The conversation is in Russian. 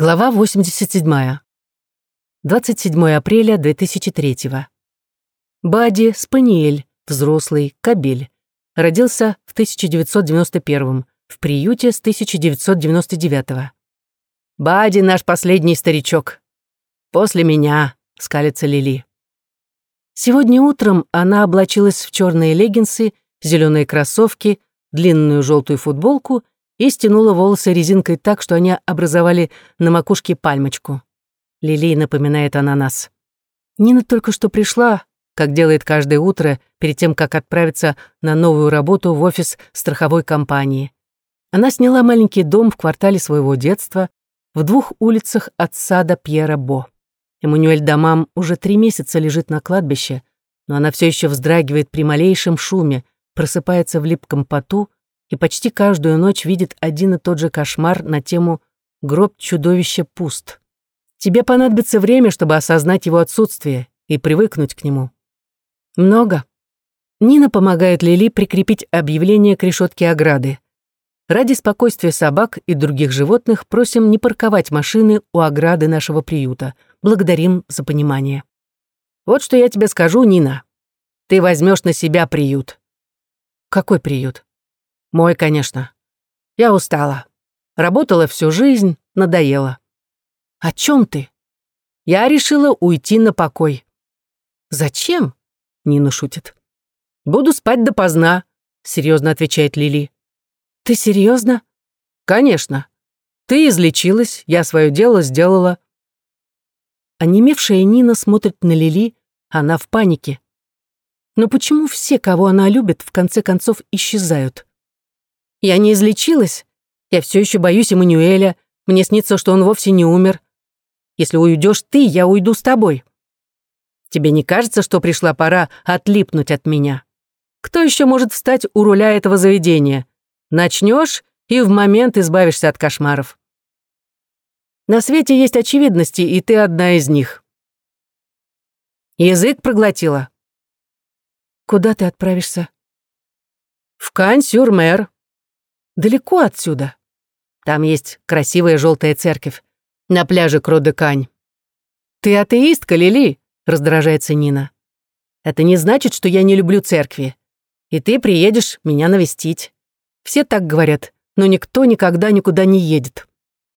Глава 87. 27 апреля 2003. Бади Спаниель, взрослый, кабель. Родился в 1991 в приюте с 1999 «Бади наш последний старичок. После меня», — скалится Лили. Сегодня утром она облачилась в черные леггинсы, зеленые кроссовки, длинную желтую футболку и стянула волосы резинкой так, что они образовали на макушке пальмочку. Лили напоминает ананас. Нина только что пришла, как делает каждое утро, перед тем, как отправиться на новую работу в офис страховой компании. Она сняла маленький дом в квартале своего детства, в двух улицах от сада Пьера Бо. Эммануэль Дамам уже три месяца лежит на кладбище, но она все еще вздрагивает при малейшем шуме, просыпается в липком поту и почти каждую ночь видит один и тот же кошмар на тему «Гроб чудовища пуст». Тебе понадобится время, чтобы осознать его отсутствие и привыкнуть к нему. Много. Нина помогает Лили прикрепить объявление к решетке ограды. Ради спокойствия собак и других животных просим не парковать машины у ограды нашего приюта. Благодарим за понимание. Вот что я тебе скажу, Нина. Ты возьмешь на себя приют. Какой приют? Мой, конечно. Я устала. Работала всю жизнь, надоело. О чем ты? Я решила уйти на покой. Зачем? Нина шутит. Буду спать допоздна, серьезно отвечает Лили. Ты серьезно? Конечно. Ты излечилась, я свое дело сделала. Онемевшая Нина смотрит на Лили, она в панике. Но почему все, кого она любит, в конце концов исчезают? Я не излечилась. Я все еще боюсь Эммануэля. Мне снится, что он вовсе не умер. Если уйдешь ты, я уйду с тобой. Тебе не кажется, что пришла пора отлипнуть от меня? Кто еще может встать у руля этого заведения? Начнешь и в момент избавишься от кошмаров. На свете есть очевидности, и ты одна из них. Язык проглотила. Куда ты отправишься? В Кань-сюр-Мэр. Далеко отсюда. Там есть красивая желтая церковь на пляже Кродекань. «Ты атеистка, Лили?» — раздражается Нина. «Это не значит, что я не люблю церкви. И ты приедешь меня навестить. Все так говорят, но никто никогда никуда не едет».